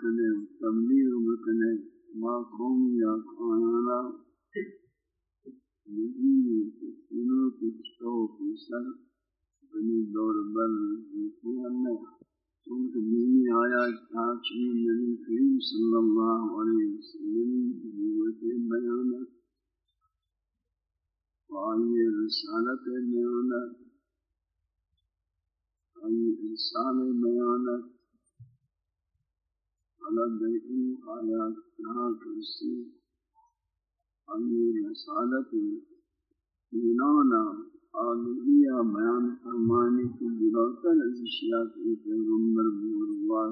بکنے تبلیغ بکنے ما قوم یا کھانا نہیں انہوں کی شو بنی دور بل اللہ چونکہ دینی آیا چاچی نبی کریم صلی اللہ علیہ وسلم نبوت بیانت وآئی رسالت بیانت آئی رسال على البيئي على جهاز كرسي أمير رسالة إيلانا کی جلوتر از اشیاء پیغمبر بزرگوار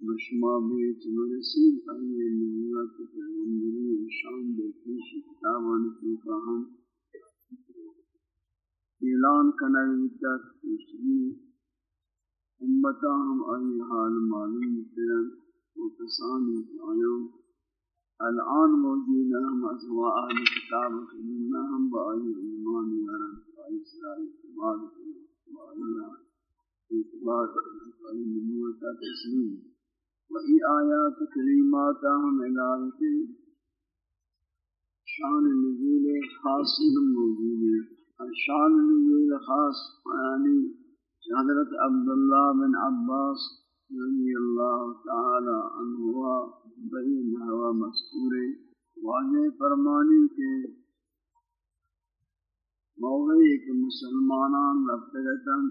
بشما بیت مرسید ای نبوت پیغمبری شان دیکھیش کتابان کی فهم اعلان کنوی تک اسمی امتا ہم آئی حال معلوم کرن و کسانی آیوں الان موجود ہم ازوا اہل کتاب خلینا ہم با آئی ایمان یارن آئی سرائی اعتبار کرن و اللہ اعتبار کرن آئی نبوتا تسلیم. و ای آیات کریماتا ہم الہی شان نزول خاصی ہم موجود ہیں. شان نزول خاص یعنی حضرت عبداللہ بن عباس رضی اللہ تعالی عنہ بین ہوا مذکور واضح فرمانی کے موقعی کہ مسلمانان رفتگتاً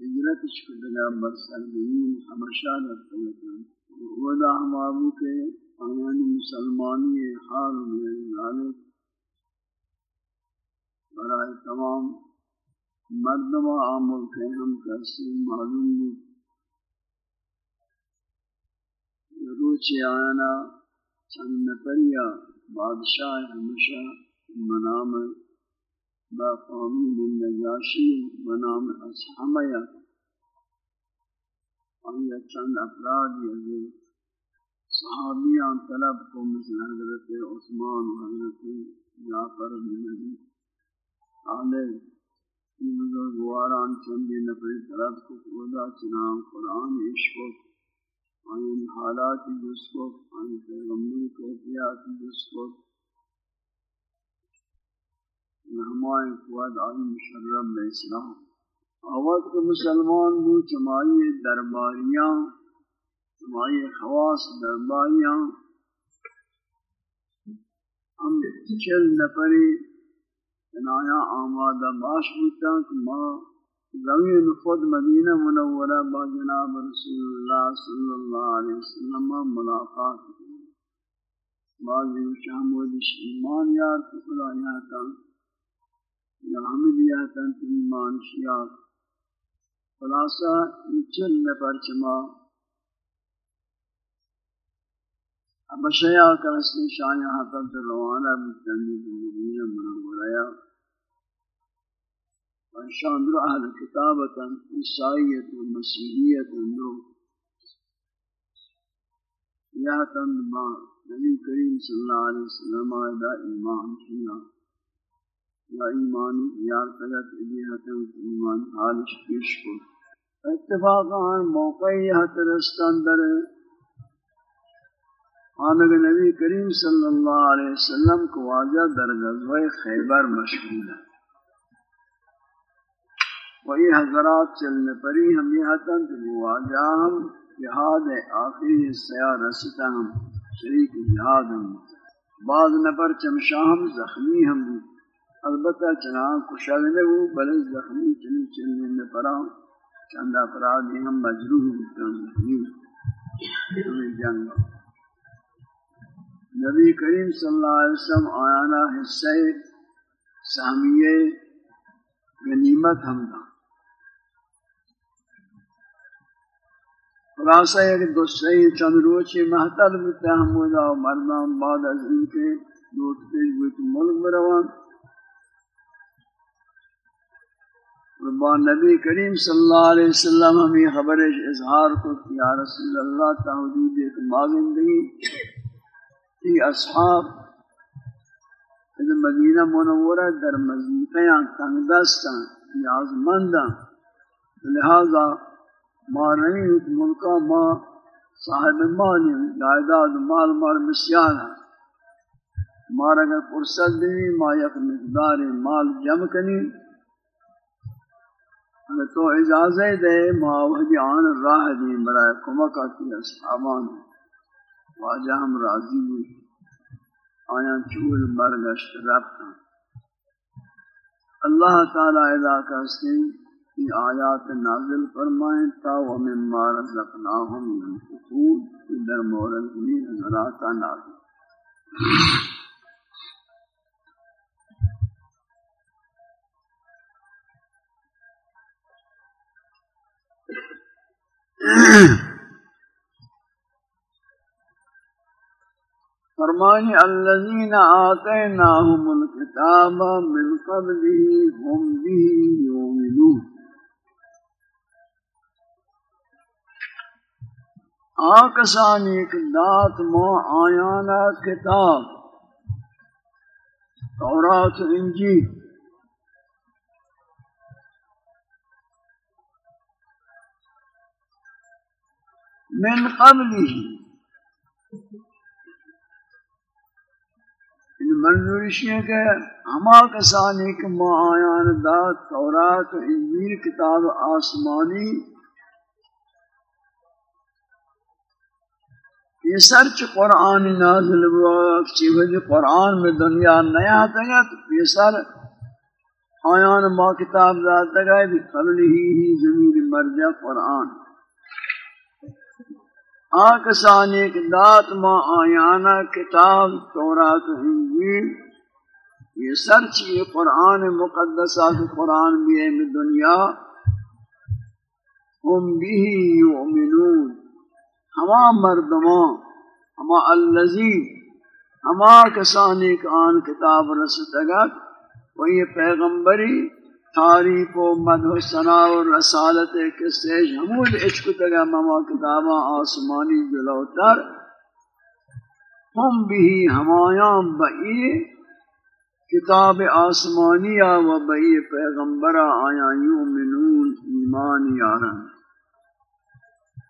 ہجرت شکدگا برسلگین ہمشہ رفتگتاً ودا ہمابو کے آیان مسلمانی حال میں ذالک برائے تمام مردم عامل کے ہم کسی معلوم روچی آنا چند نفریا بادشاہ ہمیشہ منام با قومی بن نجاشی منام اصحمیہ آیا چند افراد یہ صحابیان طلب کو مثل حضرت عثمان و حضرت جعفر بن نبی علیہ بزرگواران چندی نفر طرف کو خدا چنان قرآن عشق آئین حالات جس کو آئین پیغمبر کیفیات جس کو ہمائیں قواد آئین مشرب اسلام. آوات کے مسلمان بو، چمائی درباریاں، چمائی خواص درباریاں. ہم چل نفری بنایا آمادہ باش بوتا کہ ما زمین خود مدینہ منورہ با جناب رسول اللہ صلی اللہ علیہ وسلم ملاقات بعضی شام و ایمان یار تو خدا یہاں تا یا حمد یا تا ایمان شیعہ خلاصہ چل پر چما اب شیعہ کا اسم شاہ یہاں تک روانہ بکنی مدینہ منورہ وانشان در اهل كتابة عیسائیت و مسیحیت و یاتن ما نبی کریم صلی اللہ علیہ وسلم آئیدہ ایمان کیا یا ایمان یار تلت ابیہتن ایمان حالش پیش کو۔ اتفاقا موقعی حت رستان در آنگ نبی کریم صلی اللہ علیہ وسلم کو واجہ در غزوہ خیبر مشغول ہے۔ وہی حضرات چلنے پری ہم یہ حتن تو وہ آجا ہم جہاد آخری حصہ رستا ہم شریک جہاد ہم بعض نفر چمشاہم زخمی ہم بھی البتہ چنان کشل نے وہ بلے زخمی چلی چلنے میں پڑا چند افراد ہم مجروح زخمی ہمیں جنگ نبی کریم صلی اللہ علیہ وسلم آیانا حصہ سہمیے غنیمت ہم دا خلاصہ ایک دوسرے چند روچی محتل بتا حمودا و مردان بعد از ان کے دوت پیش بیت ملک بروان با نبی کریم صلی اللہ علیہ وسلم ہمیں خبر اظہار کو یا رسول اللہ تعودید ایک ماغن ماغندگی تی اصحاب از مدینہ منورہ در مزیقیاں تنگ دستاں نیازمنداں۔ لہذا ما نہیں ملکا ما صاحب مالی جائیداد مال مار بسیار ہے مار اگر فرصت دی ما یک مقدار مال جمع کنی اگر تو اجازت دے ما وحدی آن راہ دی برای کمکا کی اصحابان واجہ ہم راضی ہوئی آیا چول برگشت ربتا اللہ تعالی ادا کرتے کی آیات نازل فرمائیں تا ومما رزقناہم ينفقون در مورد بھی حضرات نازل۔ فرمانی الذین آتیناہم الكتاب من قبله هم به یؤمنون۔ آکسانی ایک دات مو آیانا کتاب تورات انجیل من قبلی ان منظورشی ہے کہ ہما کسانی کہ مو آیان دات تورات انجیل کتاب آسمانی یہ سرچ قرآن نازل ہوا چی وجہ قرآن میں دنیا نیا تگا تو یہ سر آیان ما کتاب ذات تگا بھی قبل ہی ہی زمین مرجع قرآن۔ آکسان ایک دات ما آیانا کتاب، تورات انجیل۔ یہ سرچ یہ قرآن مقدسہ قرآن بھی ہے دنیا، ہم بھی یؤمنون۔ ہما مردمان ہما اللذی، ہما کسانی آن کتاب رسطگت و یہ پیغمبری تعریف و مدح و ثناء و رسالت کے سیج حمود عشق تگا مما کتابا آسمانی جلوتر ہم بھی ہمایاں بئی کتاب آسمانیہ و بئی پیغمبرہ آیا یومنون ایمان یارن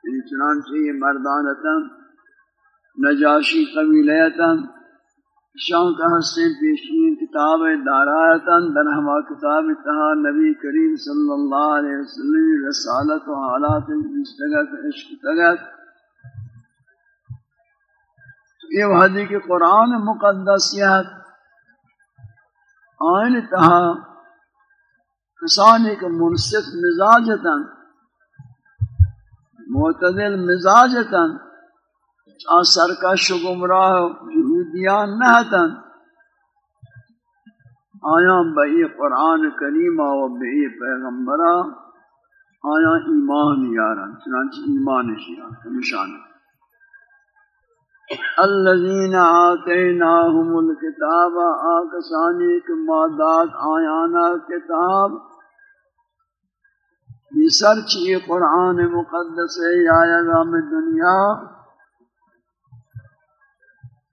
یعنی چنانچہ یہ مردانتا نجاشی قبیلیتا شام کا حسن پیشین کتاب دارایتا در ہما کتاب اتہا نبی کریم صلی اللہ علیہ وسلم رسالت و حالات مستگت عشق تگت یہ وحدی کے قرآن مقدسیت آئین تہا کسانی کے منصف مزاجتا معتدل مزاجتن آن سرکش و گمراہ یہودیان نہتن آیا بئی قرآن کریمہ و بئی پیغمبرہ آیا ایمان یارن، چنانچہ ایمان شیعان نشان۔ الذین آتیناہم الکتاب آکسانی کمادات آیانا کتاب۔ یہ سر چی قرآن مقدس ہے آیا گام دنیا۔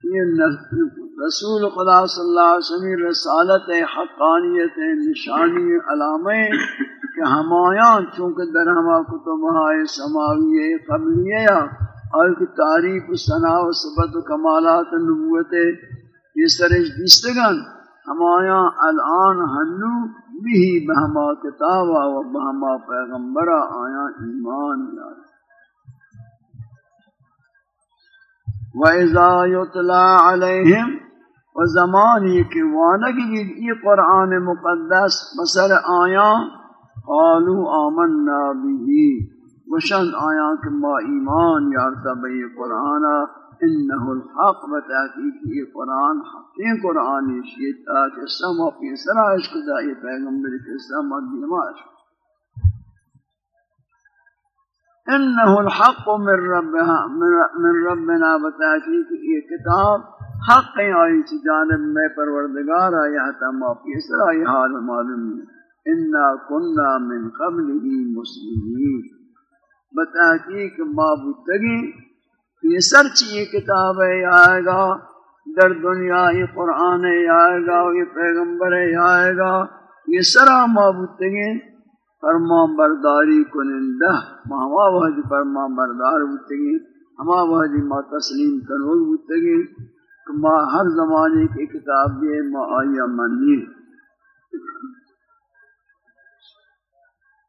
یہ رسول خدا صلی اللہ علیہ وسلم رسالت حقانیت نشانی علامیں کہ ہمایاں چونکہ در ہما کتبہائے سماوی قبلیہ اور کی تعریف ثنا و صبت و کمالات نبوت یہ سرش دستگن ہمایاں الان ہنو بھی بہما کتابا و بہما پیغمبرا آیا ایمان یاد۔ وَإِذَا يُطْلَى عَلَيْهِمْ و زمانی کے وانگ بھی یہ قرآن مقدس بسر آیا، قالو آمنا بھی وشن آیا کہ ما ایمان یارتا بی قرآن۔ إنه الحق بتاكيد في قرآن حقين قرآن شیط آج اسلام في پیسرا عشق دائی پیغمبر اسلام و إنه الحق من ربها من ربنا بتاكيد في كتاب حق اي جانب میں پروردگار آیا تا ما پیسرا یہ حال معلوم إنا كنا من قبله مسلمين بتاكيد ما بودگی پیسر چی یہ کتاب ہے آئے گا۔ در دنیا یہ قرآن ہے آئے گا۔ یہ پیغمبر ہے آئے گا۔ یہ سرا ما بودتگی فرمان برداری کنندہ۔ ماما وحج فرمان بردار بودتگی ہما وحجی ما تسلیم کنوگ بودتگی ما ہر زمانے کی کتاب دے ما آیا منی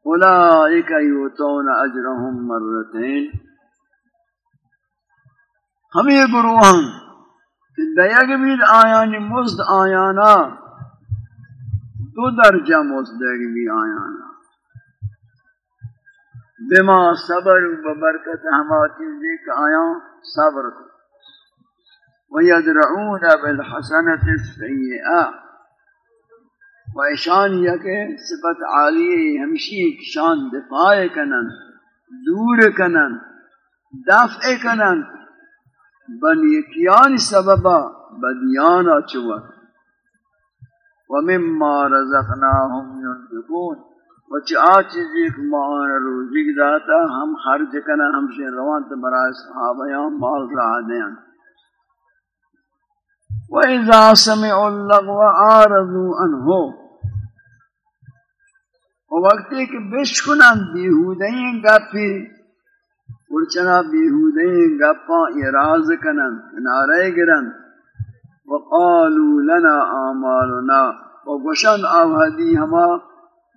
اولئک یوتون اجرهم مرتين ہمیں گروہاں کہ دیگ بید آیانی مزد آیانا، دو درجہ مزد دیگ بید آیانا۔ بما صبر و ببرکت ہما چیزی کہ آیاں صبر۔ کو ويدرعون بالحسنة السيئة وإشان يك صفت عالية همشي شان دفاع کنن، دور کنن، دفع کنن۔ بن یکیان سببا بدیانا چوک ومما رزقناهم ينفقون. وچ آ چیزی کہ مان روزی داتا ہم خرج کنا ہم سے روان تو برائے صحابہ مال را دیاں وَإِذَا سَمِعُوا اللَّغْوَ عَارَضُوا عَنْهُ. وقتی کہ بشکنن بیہودین گپی ورچنا بیہودین گپا اراز کنن، کنارے گرن. وقالوا لنا آمالنا و گوشن آوہدی ہما.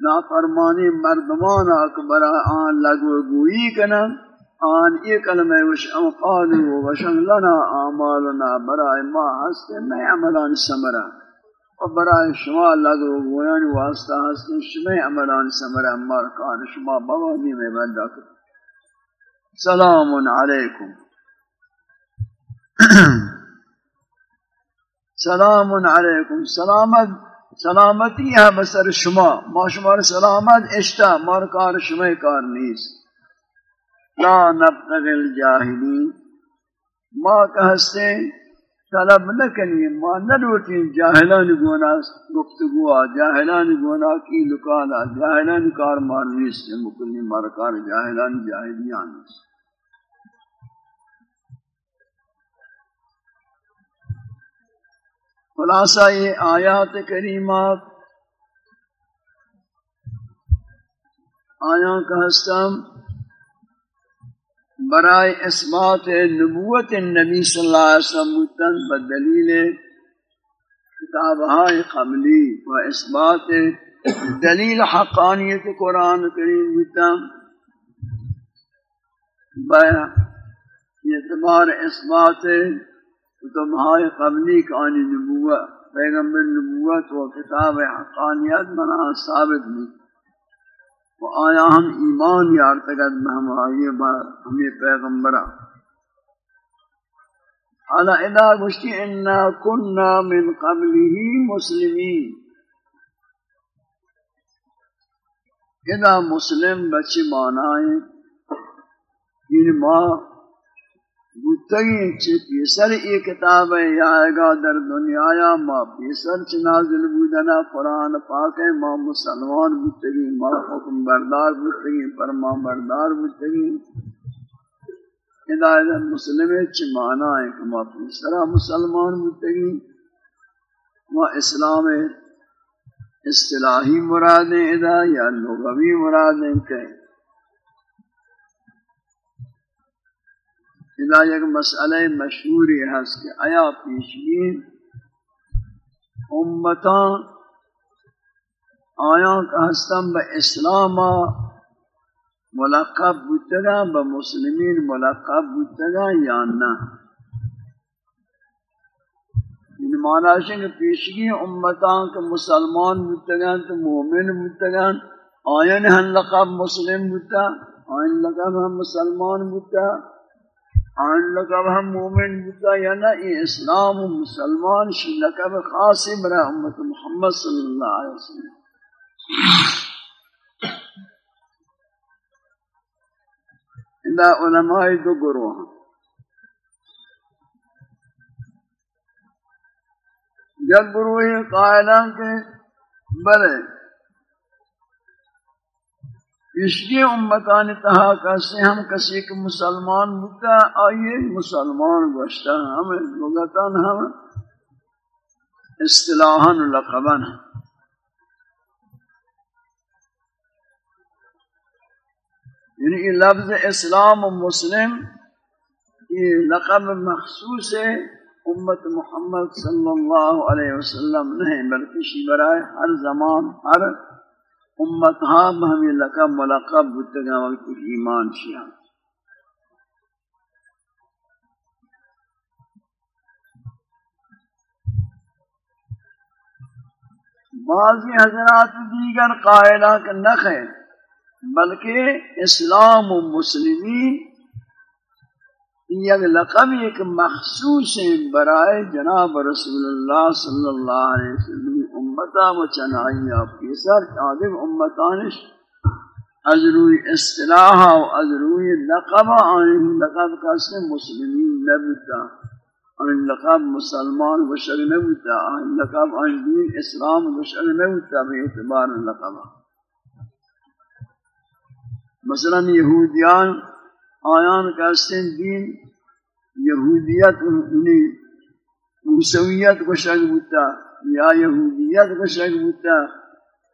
نافرمانی مردمان اکبر آن لگو گوئی کنن. آن یہ کلمہ وش قالوا وشن لنا اعمالنا برائے ما ہستے میں عملان سمرا و برائے شما لگو گویان واسطہ ہستے شما عملان سمرا مار کان شما بوانی میں بندہ کر سلام علیکم۔ سلام علیکم۔ سلامت، سلامتی ہے بسر شما۔ ما شما سلامت اشتا مار کار شما کار نیست۔ لا نبتغی الجاہلین۔ ما کہستے، طلب نکنی، ما ندوٹی جاہلان گونا گفتگوا جاہلان گونا کی لکانا جاہلان کار مانویس سے مکلی مرکار جاہلان جاہلیان خلاصہ یہ آیات کریمات آیاں کا ہستم برائے اثبات نبوت نبی صلی اللہ علیہ وسلم بدلیل کتاب قبلی و اثبات دلیل حقانیت قرآن کریم بتا اعتبار اثبات کتب قبلی کانی نبوت، پیغمبر نبوت و کتاب حقانیت منا ثابت بھی و آیا ہم ایمان یار تکت بہم آئیے بار ہمیں پیغمبرہ حالا ادا گشتی انا کننا من قبله مسلمین. ادا مسلم بچی مانائیں یعنی ما بودتگی چی پیسر ای کتاب ہے، یا گا در دنیا، یا ما پیسر چی نازل بودنا، قرآن پاک ہے، ما مسلمان بودتگی ما حکم بردار بودتگی فرما بردار بودتگی ہدایت مسلم چی مانا ہے کہ ما پیسر مسلمان بودتگی ما اسلام اصطلاحی مرادیں ادا یا لغوی مرادیں کہیں ادا یک مسئلہ مشہوری ہے کہ آیا پیشگین امتان آیا کا ہستم با اسلام ملقب بودتگا با مسلمین ملقب بودتگا یا نہ ان معنی ہے کہ پیشگی امتان کے مسلمان بتگان تو مومن بتگان آئین ہن لقب مسلم بتا آئین لقب ہم مسلمان بتا آئین لقب ہم مومن بتا یا نا اسلام و مسلمان شی لقب خاص برا امت محمد صلی اللہ علیہ وسلم اللہ علماء دو گروہ جب گروہ قائلان کے بلے عشقی امتان تہا کسی ہم کسی کے مسلمان بتا آئیے، مسلمان گوشتا ہم لغتان ہم، اصطلاحاً لقباً یعنی یہ لفظ اسلام و مسلم، یہ لقب مخصوص ہے امت محمد صلی اللہ علیہ وسلم نہیں، بلکہ شی برائے ہر زمان، ہر امت ہاں ہمیں لقب ملقب بتگا وقت ایمان شیعہ بعضی حضرات دیگر قائلہ کا نخ ہے بلکہ اسلام و مسلمی یک لقب، ایک مخصوص برائے جناب رسول اللہ صلی اللہ علیہ وسلم امتا و چنائی آپ کی سر عادم امتانش از روی اصطلاح و از روی لقب آئین لقب کا سے مسلمین نبتا آئین لقب مسلمان و شر نبتا آئین لقب آئین دین اسلام و شر نبتا بے اعتبار لقب مثلا یہودیان آیان کا سن دین یہودیت انہیں موسویت کو شک بوتا یا یہودیت کو شک بوتا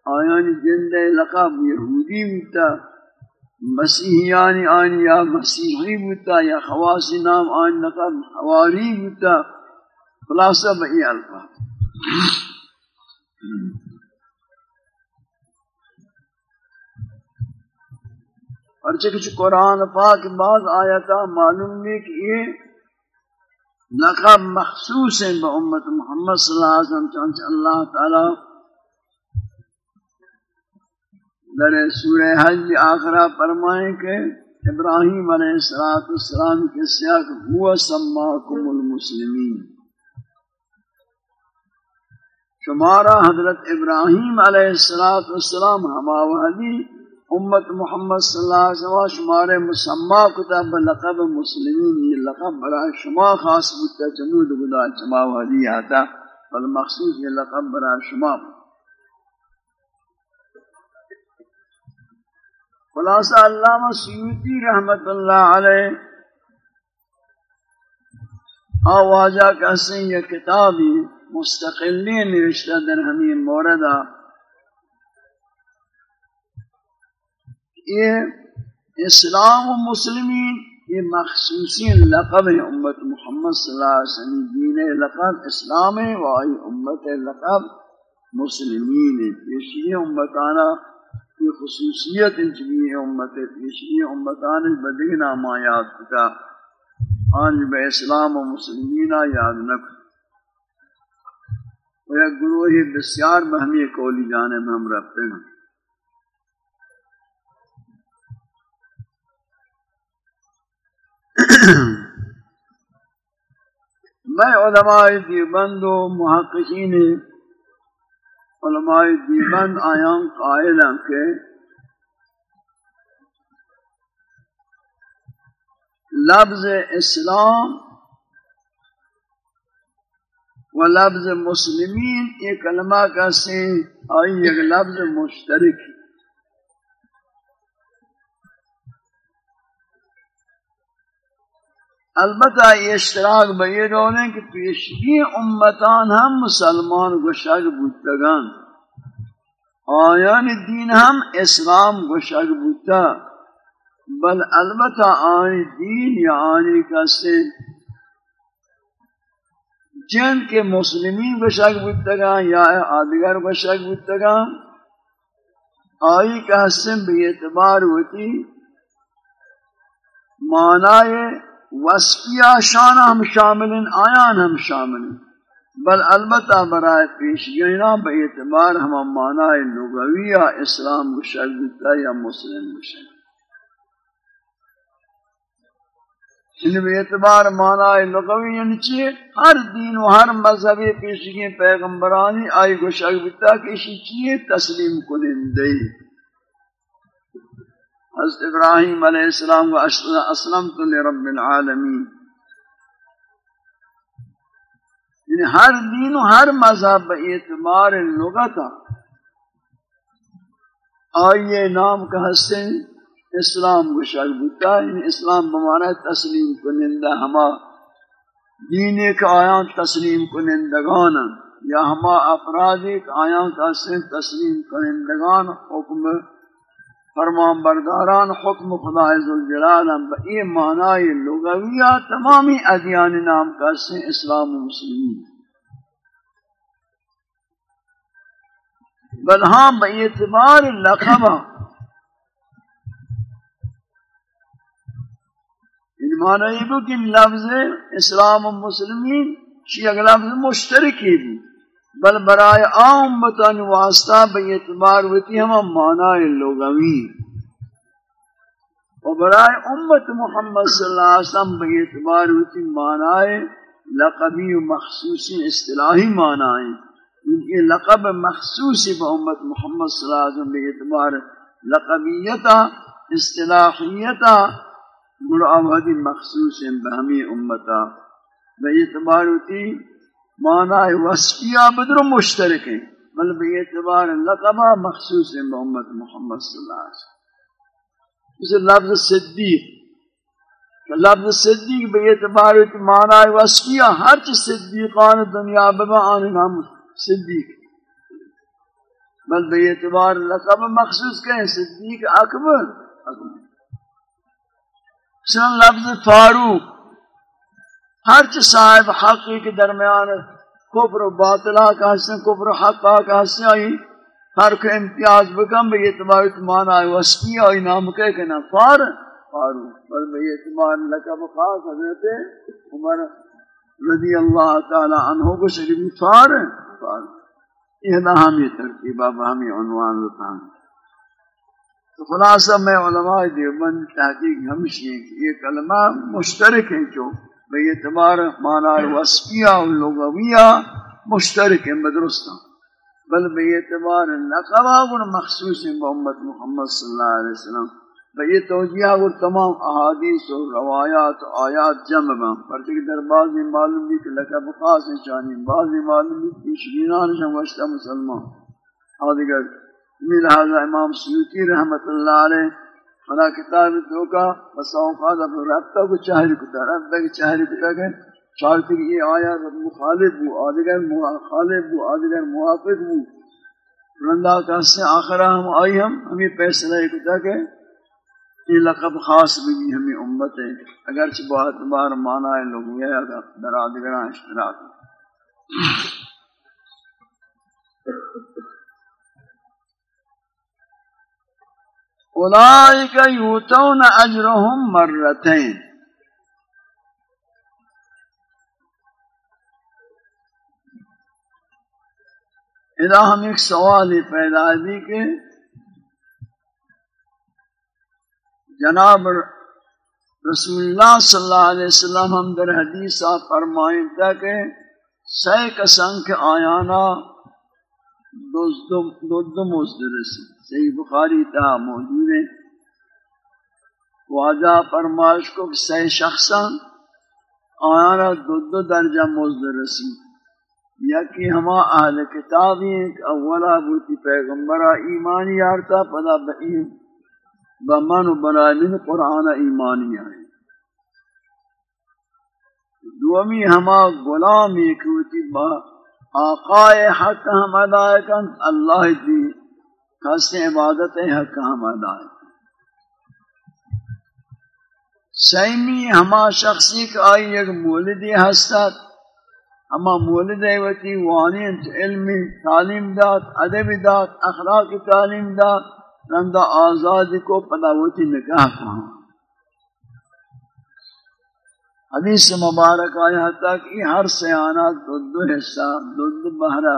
آیان جند لقب یہودی بوتا مسیحیانی آن یا مسیحی بوتا یا خواص نام آن لقب حواری بوتا خلاصہ بئی الفاظ۔ اور چکچ قرآن پاک بعض آیتا معلوم ہے کہ یہ لقب مخصوص ہے با امت محمد صلی اللہ علیہ وسلم چانچہ اللہ تعالی در سورہ حج آخرہ فرمائیں کہ ابراہیم علیہ السلام کے سیاق ہوا سماکم المسلمین۔ شمارہ حضرت ابراہیم علیہ السلام ہما وحدی امت محمد صلی اللہ علیہ وسلم شمار مسمى کتاب لقب مسلمین، یہ لقب برای شما خاص بودتا، جمود بدا شما وحدی آتا فالمخصوص یہ لقب برای شما خلاصہ علامہ سیوتی رحمت اللہ علیہ آوازہ کہتے ہیں یہ کتابی مستقلی نوشتہ در ہمیں موردہ یہ اسلام و مسلمین، یہ مخصوصی لقب ہے امت محمد صلی اللہ علیہ وسلم، دین لقب اسلام ہے وائی امت لقب مسلمین پیشی امتانا یہ خصوصیت انچگی ہے امت پیشی امتانا بدگ ناما یاد کتا۔ آنج بے اسلام و مسلمین یاد نکو و یک گروہ بسیار بہمی کولی جانب ہم رفتے ہیں۔ میں علماء دیوبند و محققین علماء دیوبند آیاں قائل ہیں کہ لفظ اسلام و لفظ مسلمین ایک کلمہ کا سے آئی، ایک لفظ مشترک ہے۔ البتہ یہ اشتراک بئی رولیں کہ پیشگی امتان ہم مسلمان گشک بودتگان آیان یعنی دین ہم اسلام گشک بودتا بل البتہ آنی دین یا آنی کسے جن کے مسلمین گشک بودتگان یا آدگر گشک بودتگان آئی کا حسن بھی اعتبار ہوتی معنی وصفیہ شان ہم شامل ہیں آیان ہم شامل. ہیں بل البتہ برائے پیش گئینا بے اعتبار ہم معنی لغوی یا اسلام مشرکتا یا مسلم مشرک ان یعنی بے اعتبار معنی لغوی یعنی چیئے ہر دین و ہر مذہبی پیشگی پیغمبرانی آئی گشکتا کشی چیئے تسلیم کنندے۔ حضرت ابراہیم علیہ السلام و اسلمت لرب العالمین۔ یعنی ہر دین و ہر مذہب اعتبار لغت آئیے نام کا حسن اسلام کو شک بتا یعنی اسلام بمانا تسلیم کنندہ ہما۔ دین ایک آیاں تسلیم کنندگان یا ہما افراد ایک آیاں کا حسن تسلیم کنندگان حکم فرمان برداران حکم خدا عزالجلال بئی معنی لغویہ تمامی ادیان نام کا سے اسلام و مسلمین. بل ہاں بئی اعتبار لقبہ ان معنی یہ کہ لفظ اسلام و مسلمین شیئے لفظ مشترکی بھی. بل برائے عام بتان واسطہ بے اعتبار ہوتی ہم معنی لغوی و برائے امت محمد صلی اللہ علیہ وسلم بے اعتبار ہوتی معنی لقبی و مخصوصی اصطلاحی معنی ان کے لقب مخصوصی با امت محمد صلی اللہ علیہ وسلم بے اعتبار لقبیتا، اصطلاحیتا مرآبادی مخصوص بہمی امتا۔ بے اعتبار ہوتی معنی وصفیہ بدر مشترک ہیں۔ مطلب بل بے اعتبار لقبہ مخصوص ہے محمد محمد صلی اللہ علیہ وسلم۔ اسے لفظ صدیق۔ کہ لفظ صدیق بے اعتبار معنی وصفیہ ہر چیز صدیقان دنیا بما آنے نام صدیق۔ بل بے اعتبار لقب مخصوص کہیں صدیق اکبر۔ اکبر۔ سن لفظ فاروق۔ ہر چیز صاحب حقی کے درمیان کفر و باطلہ کا حسن کفر و حقہ کا حسن آئی؟ ہر کو امتیاز بکم بے اعتبار اتمان آئی وسطی آئی نام کہے کہ نا فار۔ فارو پر بے اعتبار لکب خاص حضرت عمر رضی اللہ تعالی عنہ کو شکری فار۔ فار یہ نہ ہم یہ ہمیں ترکیبہ ہمیں عنوان رتان تو خلاصہ میں علماء دیوبند تحقیق ہمشی ہیں کہ یہ کلمہ مشترک ہیں جو اعتبار مانا وسپیہ و لغویہ مشترک ہیں مدرستہ بل بے اعتبار لقبہ گر مخصوص ہیں محمد محمد صلی اللہ علیہ وسلم۔ بے توجیہ گر تمام احادیث و روایات و آیات جمع با پرچک در بعضی معلوم بھی کہ لقب خاص چانی بعضی معلوم بھی کہ شبینان شموشتہ مسلمان۔ آدھگر میل حضر امام سیوتی رحمت اللہ علیہ فلا کتاب دوکا بس اوقات اپنے رابطہ کو چاہری کتا رابطہ کی چاہری کتا کہ چاہتے کہ یہ آیا، رب مخالف ہو آدھگر مخالف ہو آدھگر موافق ہو رندہ کا سے آخرہ ہم آئی ہم، ہمیں پیسلہ کتا کہ یہ لقب خاص بھی ہمیں امت ہے۔ اگرچہ بہت بار مانا ہے، لوگ یہ ہے در آدھگران اشتراک اولئک یوتون اجرهم مرتين اذا ہم ایک سوال پیدا دی کہ جناب رسول اللہ صلی اللہ علیہ وسلم ہم در حدیث فرمائیں تھا کہ سی کے آیانا دو دو مزدر سے صحیح بخاری تا موجود ہے۔ واجہ فرمائش کو صحیح شخصا آیانا دو دو درجہ مزد رسی۔ یا کہ ہما اہل کتابی ایک اولا بوتی پیغمبرہ ایمانی یارتا پدا بئیم بمن و برائمن قرآن ایمانی آئے۔ دومی ہما غلام ایک با آقائے حق ہم ادائے اللہ دی کسی عبادت حق ہم ادائے سیمی ہما شخصی کا آئی ایک مولدی ہستت ہما مولد ایوتی وانیت علمی تعلیم دات ادب دات اخلاق تعلیم دات رندہ آزادی کو پداوتی نکاح کہاں حدیث مبارک آیا تک یہ ہر سیانات دو دو حصہ، دو دو بہرہ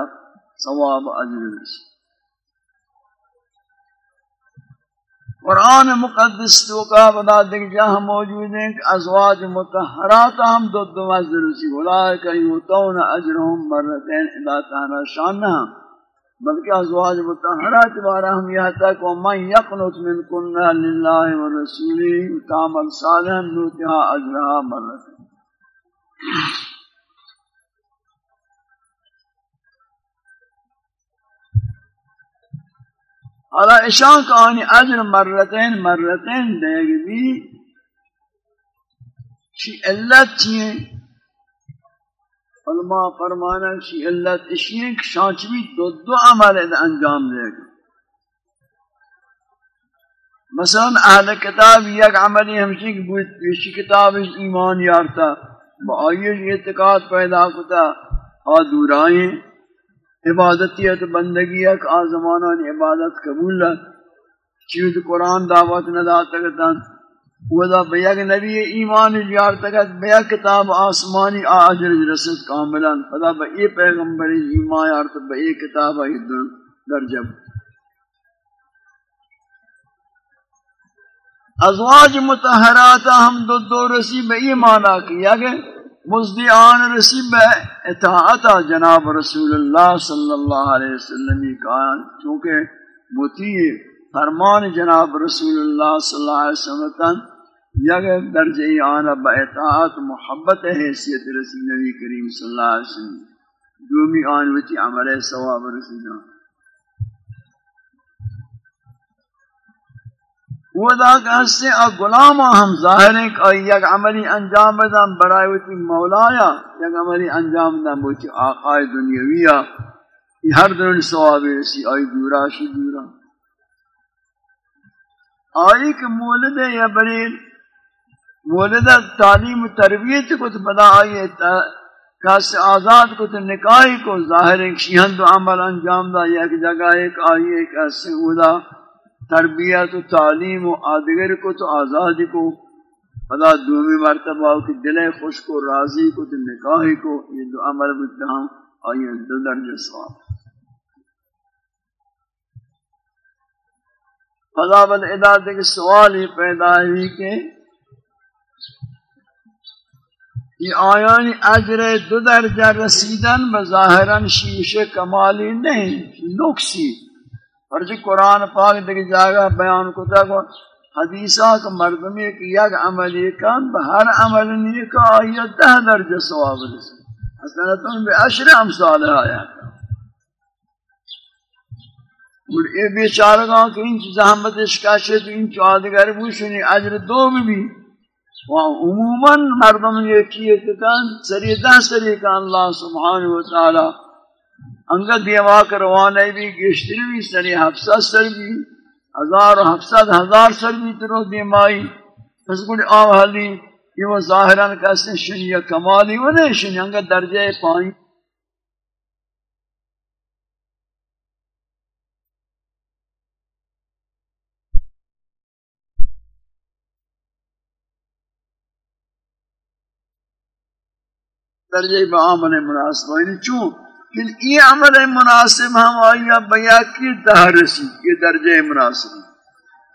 ثواب عجر رسی۔ قرآن مقدس تو کا بدا دیکھ جہاں موجود ہیں کہ ازواج متحرات ہم دو دو مزد رسی اولائے کہ یوتون اجرہم مرتین ادا تانا شانہ بلکہ ازواج متحرات بارا ہم یہ تک ومن یقنط من کنہ للہ ورسولی تعمل صالحا، نوتہا اجرہا مرتین۔ حالا اشان کا آنی اجر مرتین مرتین دے گی چی علت چیئے علماء فرمانا چی علت اشیئے کہ شانچوی دو دو عمل انجام دے گی مثلا اہل کتاب یک عملی ہمشی کی بوئی پیشی کتاب ایمان یارتا با آئیش اعتقاد پیدا کتا آدور عبادتیت بندگیت آزمانان عبادت قبول لت چیز قرآن دعوت ندا تکتن ودا بیگ نبی ایمان جار تکت بیگ کتاب آسمانی آجر رسد کاملا۔ فدا بئی پیغمبری ایمان یار تو بئی کتاب آئی درجب ازواج متحرات ہم دو دو رسی بئی مانا کیا گئے۔ مزدی آن رسیب اطاعت جناب رسول اللہ صلی اللہ علیہ وسلم کا چونکہ مطیع فرمان جناب رسول اللہ صلی اللہ علیہ وسلم یک درجہ آن با اطاعت محبت حیثیت رسول نبی کریم صلی اللہ علیہ وسلم جو بھی آن وچی عمل ثواب رسول اللہ۔ وہ دا کہ غلام ہم ظاہر ہیں کہ یک عملی انجام بدن، برائے ہوتی مولایا، یک عملی انجام بدن بوچی آقای دنیاویہ۔ یہ ہر دن سواب رسی، آئی دورا شی دورا آئی کہ مولد یا برین مولد تعلیم و تربیت کو تو بدا آئی کس آزاد کو تو نکاحی کو ظاہر ہے کہ شیہن دو عمل انجام دا، یک جگہ ایک آئی ایک ایسے اولا تربیت و تعلیم و آدگر کو تو آزادی کو۔ خدا دومی مرتبہ کی دل خوش کو، راضی کو تو نکاحی کو۔ یہ دو عمل بتہاں آئیے دو درجہ سواب خدا بل اداد کے سوال ہی پیدا ہوئی کہ یہ آیانی اجر دو درجہ رسیدن بظاہران شیش کمالی نہیں، نقصی۔ اور جو قرآن پاک دیکھ جاگا بیان کو تک حدیثہ کا مردمی کی یک عملی کن بہر عمل نیک آئیت دہ درجہ سواب رسی حسنتون بے عشر امثال آیا۔ اور اے بیچارگاں کہ انچ زحمت اشکاشے تو انچ آدگر بوشنی عجر دو بھی۔ بھی وہاں عموماً مردم یہ کیے کہ سری دہ سری کا اللہ سبحانہ وتعالی انگا دیوا کروانے بھی گشتری بھی سری حفظہ سر بھی ہزار و حفظت ہزار سر بھی ترو دیمائی۔ پس گوڑی آو حلی یہ وہ ظاہران کہتے ہیں شنی یا کمالی، وہ نہیں شنی انگا درجہ پائیں درجہ با آمن مناسبہ یعنی چون کہ یہ عمل مناسب ہم آئیا بیا کی دہرسی، یہ درجہ مناسب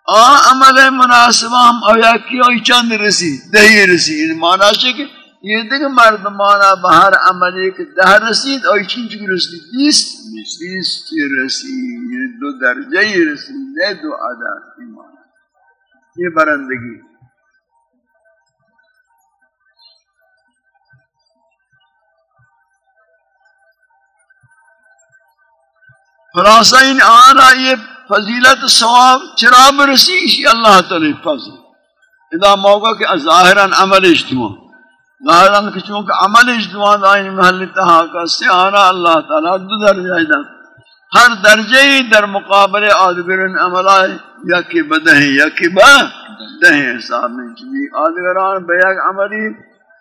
آ عمل مناسب ہم آیا کی آئی چند رسی، دہی رسی۔ یہ معنی کہ یہ دیکھ مردمانا بہر عمل ایک دہ رسید آئی چنچ کی رسی، بیس بیس رسی یہ دو درجہ رسی نہیں دو عدد یہ برندگی۔ خلاصہ ان آنا یہ فضیلت، ثواب چرا برسی اسی اللہ تعالی فضل اذا موقع کہ ظاہراً عمل اجتماع، ظاہراً کہ چونکہ عمل اجتماع دائن محل تحاقہ سے آنا اللہ تعالی دو درجہ دا ہر درجہ ہی در مقابل آدگرن عمل آئے، یا کہ بدہیں یا کہ بدہیں حساب میں۔ جی، چلی آدگران بیگ عملی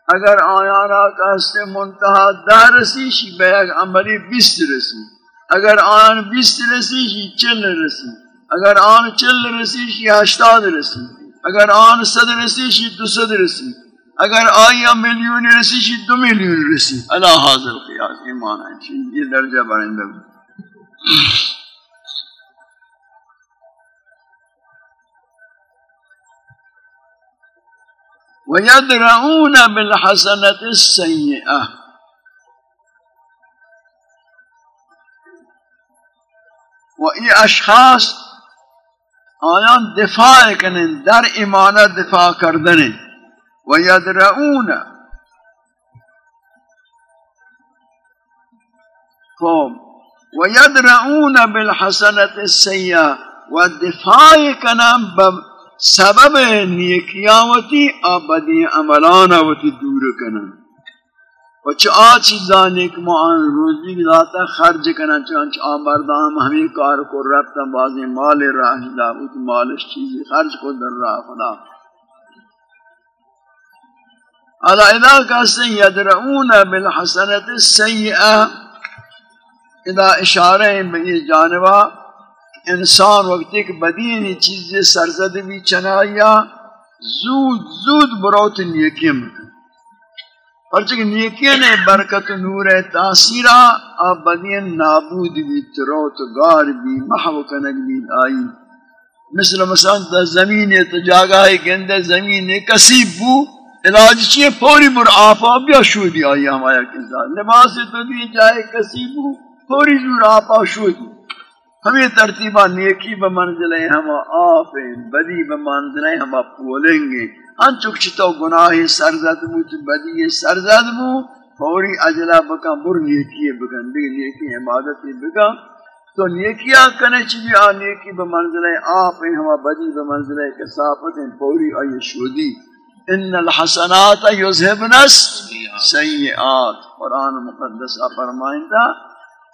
اگر آیانا کا سے منتحہ دہ رسی شی بیگ عملی بیست رسی۔ اگر آن بیست رسی شی چل رسی اگر آن چل رسی شی هشتاد رسی اگر آن صد رسی شی دو صد رسی اگر آیا ملیون رسی شی دو ملیون رسی اللہ حاضر قیاس ایمان ہے یہ درجہ بڑھنے ويدرؤون بالحسنة السيئة و این اشخاص آیان دفاع کنن در ایمان دفاع کردن و یدرعون. قوم و یدرعون بالحسنت السیئه. و دفاع کنن سبب نیکیاوتی آبدی عملان و دور کنن و چه آ چیزان ایک معان روزی ذاتا خرج کنن چانچ آمردام ہمیں کار کو ربتا بازی مال راہ داوت مالش چیزی خرج کو در راہ خدا۔ ادا ادا کہتے یدرعون بالحسنت السیئہ ادا اشارہ ہیں بئی جانبہ، انسان وقت ایک بدین چیز سرزد بھی چنایا زود زود بروت نیکیم۔ اور چکہ نیکیاں نے برکت نور تاثیرہ اب بدین نابود بھی، تروت گار بھی، محو کنگ بھی آئی مثل مثلا زمین تو جاگا ہے گندے زمین کسیب بو، علاج چیئے پوری بر آفا بیا شودی آئی ہمایا کسا لباس تو دی جائے کسیب بو پوری زور آفا شودی۔ ہمیں ترتیبہ نیکی بمنزل ہیں ہم آپ ہیں بدی بمنزل ہیں ہم پولیں گے۔ ہم چکچتو گناہی سرزد مو، تو بدی سرزد مو، فوری اجلا بکا بر نیکی بکن دیکھ نیکی عبادتی بکا تو نیکیاں کنے چیزی، آ نیکی بمنزل آپ ہیں ہم بدی بمنزل کسافت ہیں فوری آئی شودی۔ ان الحسنات یذهبن السیئات۔ قرآن مقدس فرمائندہ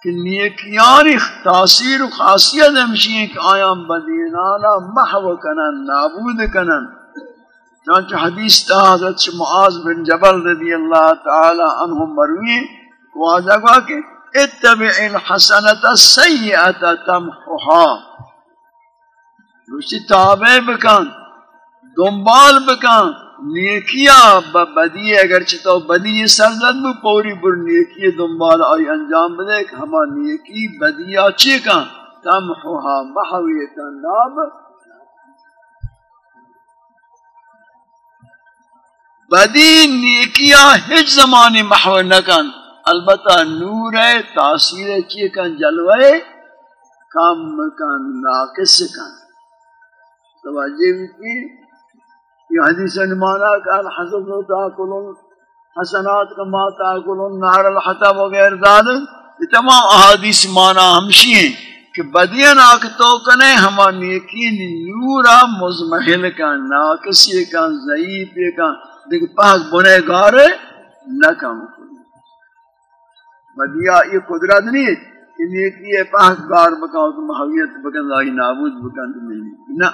کہ نیکیانی تاثیر و خاصیت ہمشی ہیں کہ آیام بدینانا محو کنن، نابود کنن۔ چانچہ حدیث تا حضرت معاذ بن جبل رضی اللہ تعالی عنہ مروی واضح کہا کہ اتبع الحسنت السیئت تمحوها روشی تابع بکن، دنبال بکن نیکیا بدی اگر چتو بدی سرزد بو، پوری بر نیکی دنبال آئی انجام بدے کہ ہما نیکی بدیا چی کن تمحوها محویتا ناب بدی نیکیا ہج زمانی محو نکن البتہ نور ہے، تاثیر چی کن جلوے کم کن، ناقص کن۔ توجہ کی؟ یہ حدیث نمانا کہ الحسن تاکلون حسنات کما تاکلون نار الحطب وغیر ذات یہ تمام احادیث مانا ہمشی ہیں کہ بدین آکتو کنے ہما نیکین نورا مزمحل کا ناکسی کا ضعیف کا دیکھ پاک بنے گارے نہ کم بدیا یہ قدرت نہیں ہے کہ نیکی پاک گار بکاؤ تو محویت بکن، لائی نابود بکن تو نہیں۔ نہ۔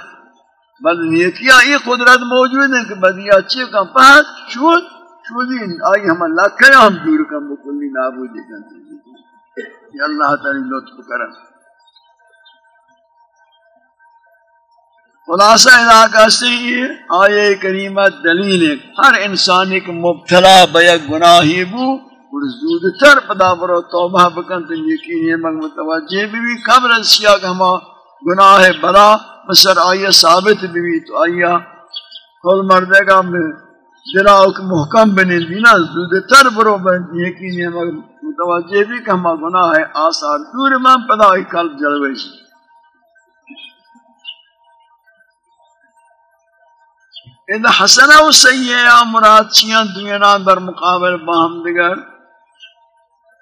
بل نیکیا یہ قدرت موجود ہے کہ بدیا اچھے کا پاک شود شودی آئی ہم اللہ کرے، ہم دور کا مکلی نابودی کرتے یہ اللہ تعالی لطف کرم۔ خلاصہ علاقہ سے یہ آیے کریمہ دلیل ہر انسان ایک مبتلا بیا گناہی بو، اور زود تر پدا برو توبہ بکن تو یقین ہے مگ متوجہ بھی بھی خبر سیا کہ ہما گناہ بلا بسر آئیے ثابت بھی تو آئیے کل مردے کا میں دلا محکم بنے دینا زود تر برو بنتی ہے کہ یہ متوجہ بھی کہ ہما گناہ ہے آثار دور میں پدا ہی قلب جلوے سے اذا حسنہ و سیئہ مراد چیاں دنیا در مقابل باہم دیگر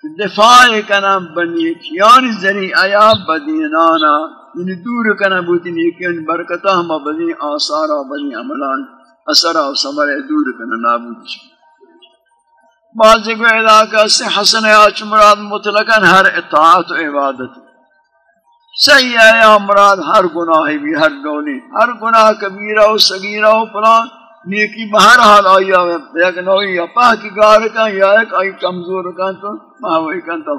دفاع کنم بنی کیان ذریعہ یا بدینانا یعنی دور کنا بوتی نیکیان برکتا ہما بنی آثارا بنی عملان اثرا و سمر دور کنا نابود شکر بعضی کو علاقہ سے حسن آچ مراد مطلقا ہر اطاعت و عبادت صحیح ہے یا ہر گناہ بھی، ہر ڈولی ہر گناہ کبیرہ و صغیرہ و پلان نیکی بہر حال آئی آوے، ایک نوئی یا پاہ کی گار کا یا ایک آئی کمزور کا تو ماہوئی کا تو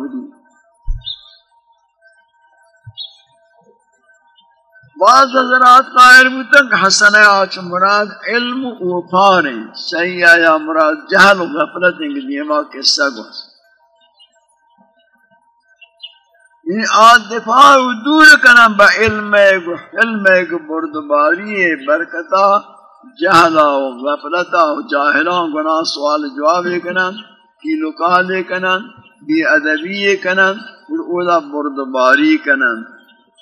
بعض حضرات قائر بودن حسن آچ مراد علم و پاریں سیعہ یا مراد جہل و غفلت ہیں کہ قصہ گوز۔ یعنی آج دفاع و دور کنم با علم و علم و بردباری برکتا، جہلا و غفلتا و جاہلان گناہ سوال جواب کنن کی لکال کنن، بی ادبی کنن، اور اولا بردباری کنن،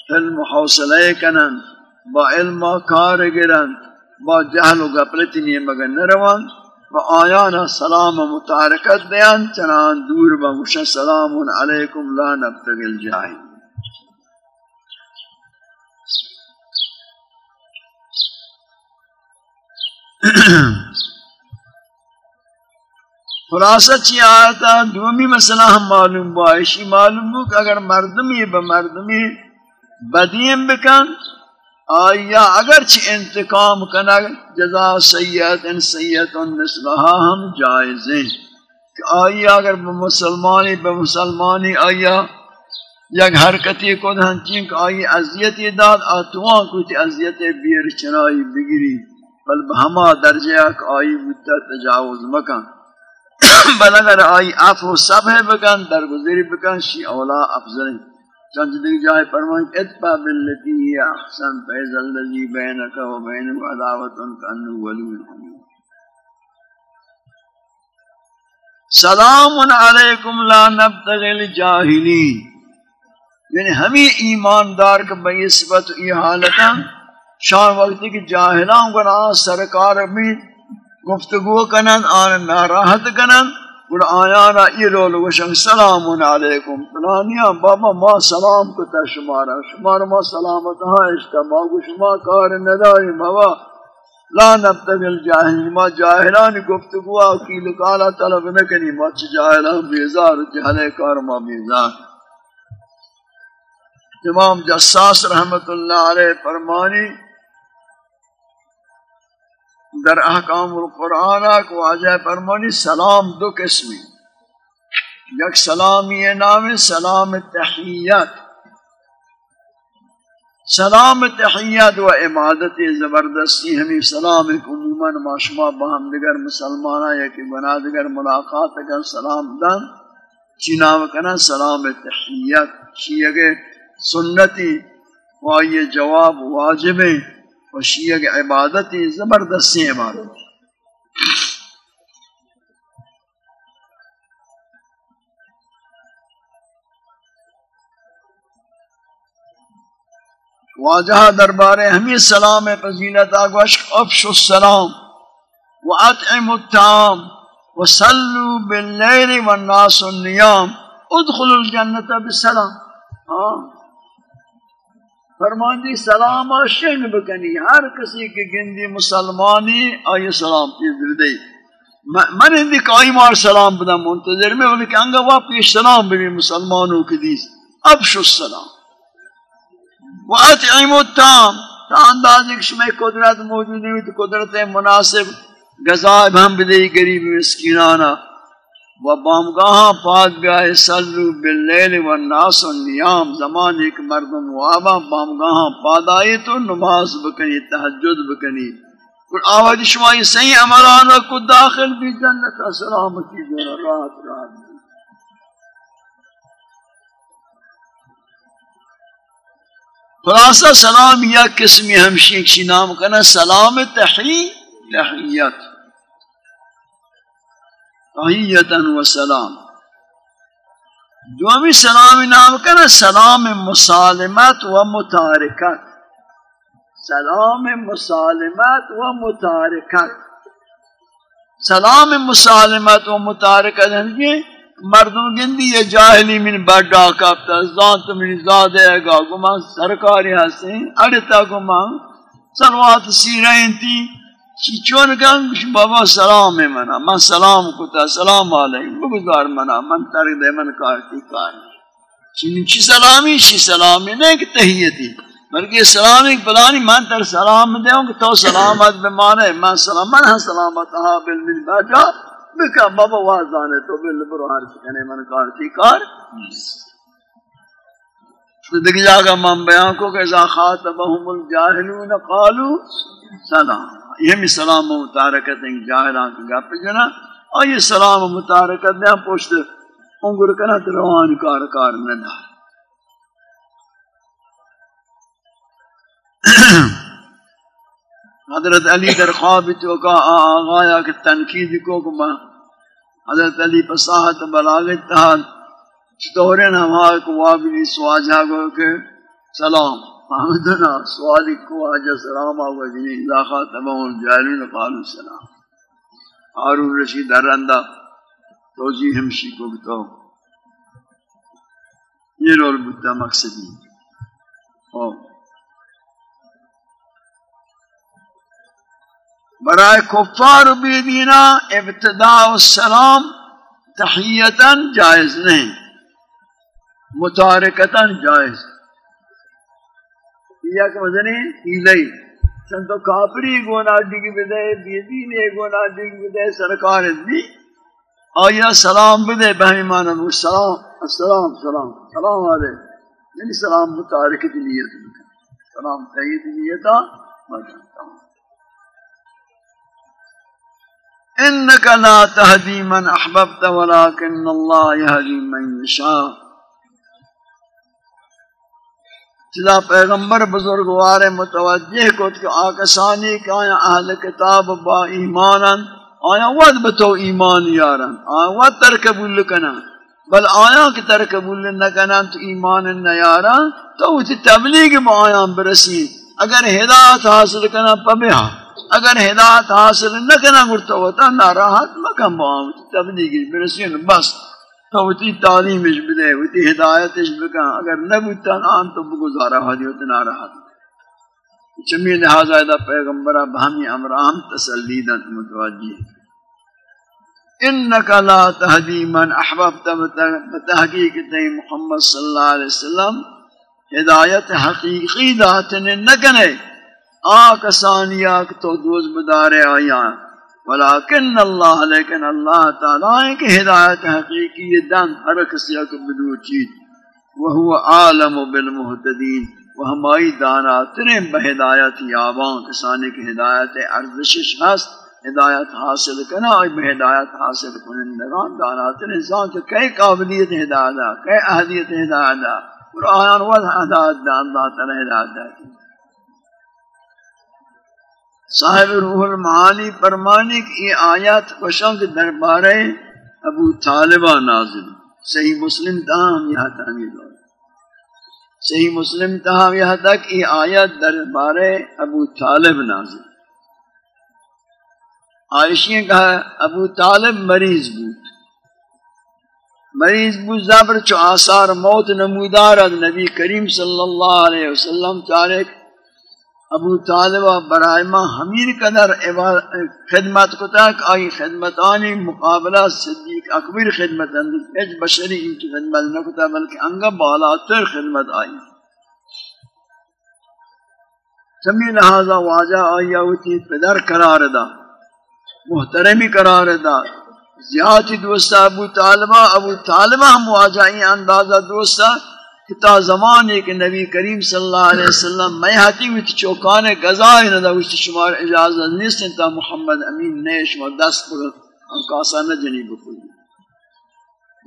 علم حوصلے کنن، با علم کار گرن، با جہل و گپلت نہیں مگن نروان۔ و آیانا سلام و متارکت دیان چنان دور با مشن سلام علیکم لا نبتغل جاہی خلاصہ چی آیتا دومی مسئلہ ہم معلوم بائشی معلوم ہو کہ اگر مردمی بمردمی بدیم بکن آیا اگرچہ انتقام کنا، جزا سیئت ان سیئت ان مثلها ہم جائز ہیں کہ آیا اگر بمسلمانی بمسلمانی آیا یک حرکتی کو دھن چنک آئی عذیتی داد، آتوان کوئی عذیت بیر چنائی بگری بل بہما درجہ کہ آئی بودتا تجاوز مکن۔ بل اگر آئی، عفو صبح بکن درگزری بکن، شی اولا افضل ہیں چند دیکھ جائے فرمائیں اتبا باللتی ہی احسن، فیض اللذی بینکا و بینک عداوت انکانو ولی حمید. سلام علیکم، لا نبتغل جاہلین یعنی ہمیں ایماندار کا بئی صفت ای حالتا شان وقتی کہ جاہلان گناہ سرکار بھی گفتگو کنن، آن ناراحت کنن اور آیانا ایلو لوشن سلام علیکم فلانیا بابا ما سلام کتا شمارا شمار ما سلامت ہاں اشتا ما کو شما کار نداری بابا لا نبتغل جاہلی ما جاہلان گفتگو کی لکالا طلب نکنی ما چھ جاہلان بیزار جہلے کار ما بیزار امام جساس رحمت اللہ علیہ فرمانی در احکام القرآن کو واجہ فرمانی، سلام دو قسمی. یک سلامی نام سلام تحییت سلام تحییت و عبادت زبردستی ہمیں سلام عموماً معاشمہ بہم دگر مسلمانہ یا کہ بنا دگر ملاقات اگر سلام دن چناو کنا سلام تحییت شیئے سنتی و یہ جواب واجبیں. و شیعہ کی عبادت زبردستی عبادت واجہ دربار ہمیں سلام فضیلت آگوش افش السلام و اطعم الطعام و صلو باللیل والناس النیام، ادخلوا الجنت بالسلام ہاں۔ فرمانی سلام آشن بکنی، ہر کسی کی گندی مسلمانی آئی سلام پیش دردی من اندی کائی مار سلام بدا منتظر میں انہیں کہ انگا واپی سلام بھی مسلمانوں کی دیس ابشو السلام۔ و اطعیم التام تا انداز ایک شمی قدرت موجود ہوئی، تو قدرت مناسب گزائب ہم بدئی گریب مسکینانا۔ و بامگاہ پاد بیائے سلو باللیل و ناس و نیام زمان ایک مردم و آبا بامگاہ پاد آئے تو نماز بکنی تحجد بکنی۔ اور آواز شمائی صحیح عملانہ کو داخل بھی جنت سلامتی جو رات رات خلاصہ، سلام یا قسمی ہمشی، ایک نام کنا، سلام تحی تحییت۔ تحییتاً و سلام. دومی سلام نام کنا سلام مسالمت و متارکت. سلام مسالمت و متارکت. سلام مسالمت و متارکت یعنی ہے مردم گندی یہ جاہلی من بڑا کافتا، ذات من ذات ہے گا گمان سرکاری حسین اڑتا گمان سلوات سیرین تھی چون کن بابا سلام منا من سلام کتا سلام علیکم. بگذار منا من ترک دے من کارتی کار چین چی سلامی؟ چی سلامی؟ نہیں کہ تحییتی بلکہ سلامی پلانی من تر سلام دے کہ تو سلامت بمانے من سلام من ہاں سلامت ہاں بالمن باجا بکا بابا واضانے تو بالبرو ہر چکنے من کارتی کار تو دیکھ جاگا من بیان کو کہ اذا خاطبهم الجاہلون قالو سلام. یہ بھی سلام متارکت ہیں جاہلان کی گپ جنا۔ اور یہ سلام متارکت دیں پوشت انگر کنا تو روان کار کار نہ حضرت علی در خواب تو کا آغایا کہ تنقید کو کہ حضرت علی پساحت بلاغت تحال چطورین ہمارے کو وابلی سواجہ کو کہ سلام۔ فہمدنا سوالی کو آجا سلام آگا جنہی اذا خاتمہ الجالین قالوا سلام حارون رشید درندہ توجیح ہمشی کو بتاؤ. یہ رول بتا مقصدی. برائے کفار بیدینا ابتداء السلام تحییتا جائز نہیں، متارکتا جائز یا کہ مزنی ہیلئی سن تو کافری گونا ڈگ بدے بیدین گونا ڈگ بدے، سرکار دی۔ آیا سلام بدے بہمی مانا سلام السلام سلام سلام آدھے یعنی سلام متارکت نیت سلام تحیید نیتا مجھتا ہوں انك لا تهدي من احببت ولكن الله يهدي من يشاء چلا پیغمبر بزرگوار متوجہ کو کہ آکسانی کہ آیا اہل کتاب با ایمانا آیا ود بتو ایمان یارن، آیا ود ترکبول کنا بل آیا کہ ترکبول نکنا تو ایمان نیارن، تو وہ تبلیغ با آیا برسی اگر ہدایت حاصل کنا پبیہا اگر ہدایت حاصل نکنا گرتا ہوتا ناراحت مکم با آیا تبلیغ برسی بس تو وتی تعلیم اش بدے وتی ہدایت اش بکا اگر نہ بوتا آن تو بگزارا حدیت نہ رہا چمی لہذا دا پیغمبر بہمی امرام تسلیدن متوجی انکا لا تہدی من احببت بتحقیق تی محمد صلی اللہ علیہ وسلم۔ ہدایت حقیقی داتن نکنے آکسانیاک تو دوز بدارے آیاں ولیکن اللہ، لیکن اللہ تعالیٰ ہے کہ ہدایت حقیقی دن ہر کسی کو بدو چیز۔ وہو عالم بالمحتدین وہ ہمائی دانا ترین بہدایت یابان کسانے کی ہدایت ارزشش ہست، ہدایت حاصل کرنا اور بہدایت حاصل کنندگان۔ دانا ترین ذات کئی قابلیت ہدایت، کئی اہدیت ہدایت۔ قرآن وضع ہدایت دا اللہ تعالی ہدایت۔ دا صاحب روح المعانی فرمانی کی یہ آیات وشنگ دربار ابو طالبہ نازل صحیح مسلم تاہم یہاں تعمیر ہو صحیح مسلم تاہم یہاں تک یہ آیات دربار ابو طالب نازل۔ عائشی کہا ابو طالب مریض بود۔ مریض بود زبر چو آثار موت نمودار از نبی کریم صلی اللہ علیہ وسلم تارک ابو طالب برائے ما ہمیر قدر خدمت کو تک آئی خدمتانی مقابلہ صدیق اکبر خدمت اندر ایج بشری ان کی خدمت نہ کتا، بلکہ انگا بالاتر خدمت آئی۔ سمی لہذا واجہ آئی ہوتی پدر قرار دا، محترمی قرار دا۔ زیادتی دوستا ابو طالبہ ابو طالبہ ہم واجہ این اندازہ دوستا۔ کہ تا زمان ایک نبی کریم صلی اللہ علیہ وسلم میں ہاتی ہوئی تھی چوکانے گزائے نہ دا شمار اجازت نیستن تا محمد امین نے شما دست پر ہم کاسا نہ جنی بکلی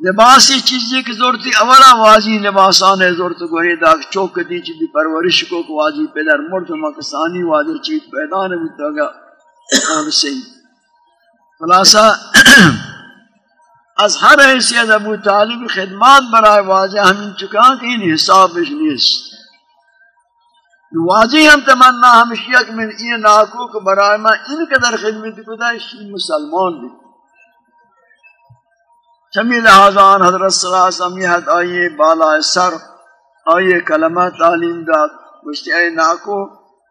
لباسی چیزی کی ضرورتی اولا واجی لباسان ضرورت گوری دا چوک دی چی بھی پرورش کو کو واجی پیدر مرد مکسانی واجی چیز پیدا نہیں ہوتا گا اور خلاصہ از ہر حیثیت ابو طالب خدمات برائے واضح ہم چکا کہ ان حساب نیست. واضح ہم تمنا ہمشیہ کہ من این ناکو کہ برائے ما ان قدر خدمت کتا ہے مسلمان بھی چمی لحاظان حضرت صلی اللہ علیہ وسلم یہ حد آئیے بالا سر آئیے کلمہ تعلیم داد، گوشتی اے ناکو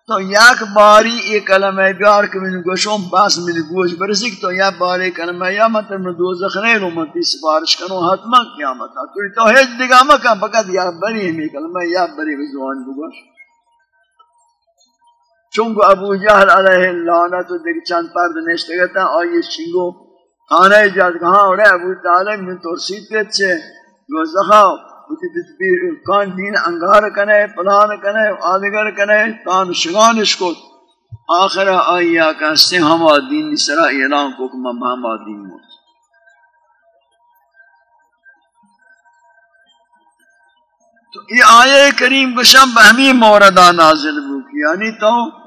تو یک باری ایک کلمہ بیار کہ من گوشوں باس من گوش برسک تو یک باری کلمہ یا مطلب من دوزخ نہیں رو من تی سفارش کنو حتما قیامت تو تو ہیچ دیگا مکہ فقط یا بری ہمیں کلمہ یا بری بزوان بگوش. چونکہ ابو جہل علیہ اللعنت و دیکھ چند پرد نشتے گتا آئی شنگو خانہ جات کہاں ہو ابو تعالی من ترسید پیت چھے دوزخہ کان دین انگار کنے، پلان کنے، آدگر کنے، کان شگانش کو آخر آئیا کہستے ہما دین سرا اعلان کو کہ کما ہما دین موت تو یہ آیے کریم بشم بہمی موردہ نازل بو کی یعنی تو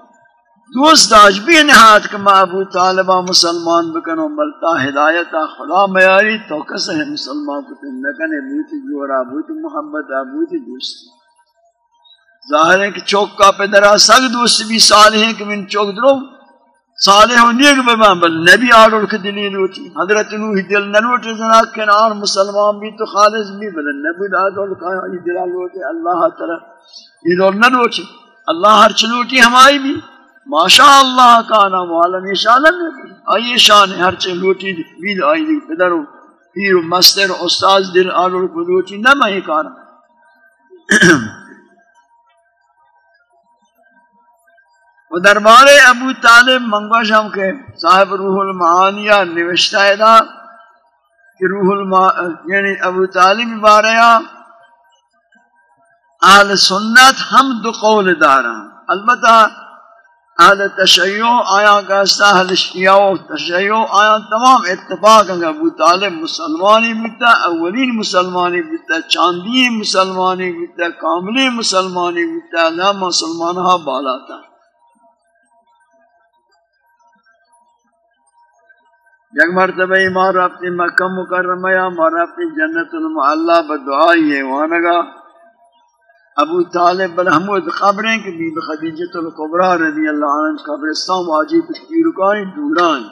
دوست داج بھی نہات کہ میں ابو طالبہ مسلمان بکنو بلتا ہدایتا خدا میاری تو کس ہے مسلمان کو تم لکنے بوتی جورا بوتی محبت بوتی دوست۔ ظاہر ہے کہ چوک کا پہ درہ سگ دوست بھی صالح ہیں کہ من چوک درو صالح و نیک ببان بل نبی آرور کے دلیل ہوتی۔ حضرت نوحی دل نلوٹ زناک کنار، مسلمان بھی تو خالص بھی، بل نبی آرور کے دلال ہوتی اللہ طرح یہ دور نلوٹی اللہ ہر چلوٹی ہمائی بھی۔ ماشاء اللہ کانا مولا نشان آئی شان ہر چے لوٹی بید آئی دی پدرو پیر و مستر و استاز دل آلو کو لوٹی نہ میں کانا۔ و دربار ابو طالب منگوش ہم کے صاحب روح المعانیہ نوشتہ دا کہ روح المعانیہ یعنی ابو طالب باریا اہل سنت ہم دو قول دارا۔ البتہ اہل تشیع، آیا کہستا اہل شیعہ و تشیع، آیا تمام اتفاق ہیں ابو طالب مسلمانی بیتا، اولین مسلمانی بیتا، چاندی مسلمانی بیتا، کاملی مسلمانی بیتا اللہ مسلمانہ بالا تھا یک مرتبہ مار اپنی مکہ مکرمہ، یا مار اپنی جنت المعلہ بدعائی ہے وہاں نگا ابو طالب بن حمود خبریں کہ بی خدیجت القبرہ رضی اللہ عنہ قبرستان واجب پیرکانی دوران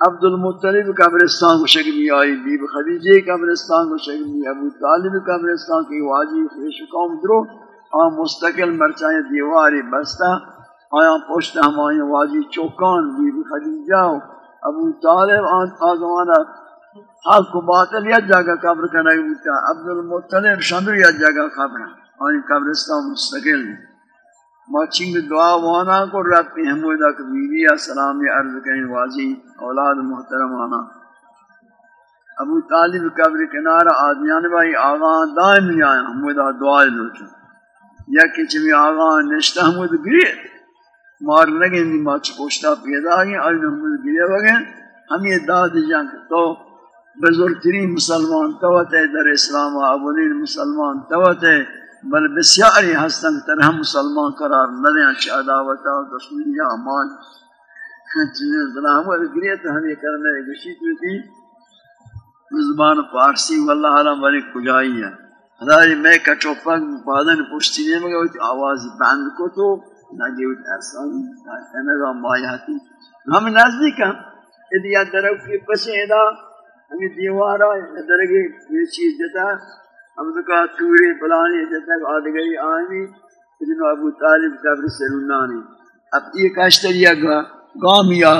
عبد المطلب قبرستان کو شکلی آئی، بی خدیجہ قبرستان کو شکلی ابو طالب قبرستان کی واجب خیش قوم درو، آن مستقل مرچائیں دیواری بستا آیا پشت ہمائیں واجب چوکان بی خدیجہ ابو طالب، آن آزمانہ حق کو باطل یا جگہ قبر کرنے عبد المطلب شندر یا جگہ قبر اور قبرستان مستقل. ما چنگ دعا وانا کو رب پہ حمودہ کبیری سلام عرض کہیں واضی اولاد محترم آنا. ابو طالب قبر کنار آدمیان بھائی آغان دائم نہیں آیا حمودہ دعا لوٹا یا کچھ بھی آغان نشتہ حمود گری مار لگیں دی ما چپوشتا پیدا آگئے اور حمود گری وگیں ہم یہ داد جنگ تو بزرگترین مسلمان توت ہے در اسلام اولین مسلمان توت ہے بل بسیاری ہستن تر ہم مسلمان قرار دیں اچھا عداوتا و دشمنی امان چیزیں ظلام و گریت ہمیں کرنے گشی تو تھی زبان پارسی واللہ علم ولی کجائی ہے ہداری میں کچو پاک پادن پوشتی نہیں مگا ہوتی آواز بند کو تو نگی ہوتی احسان کہنے مایاتی ہم نزدیک ہم ادیا درک کی پسیں ادا ہمیں دیوارا درگی یہ چیز جتا ہم نے کہا توری پلانی جب تک آدھگری آئینی ابن ابو طالب قبر سلونانی اب یہ کاشتریا گا گامیا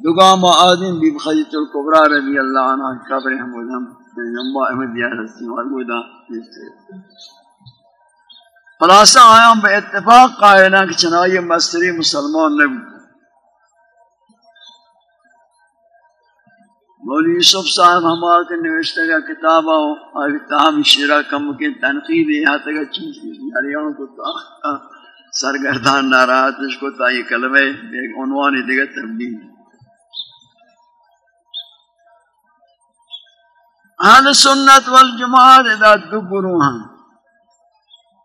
دگام آدم بھی خجت القبرہ رضی اللہ عنہ قبر حمود ہم جنبا احمد یا رسی والگودا خلاصہ آیا ہم بے اتفاق قائلہ کہ چنائی مستری مسلمان نبی۔ مولی یوسف صاحب ہمارا کے نوشتہ کا کتاب آؤ اور تاہم شیرہ کم کے تنقید یہاں تک چیز یاریوں کو تا سرگردان ناراحت اس کو تا یہ کلمہ ایک عنوانی دیگر تبدیل۔ اہل سنت والجماعت ادا دو گروہ ہیں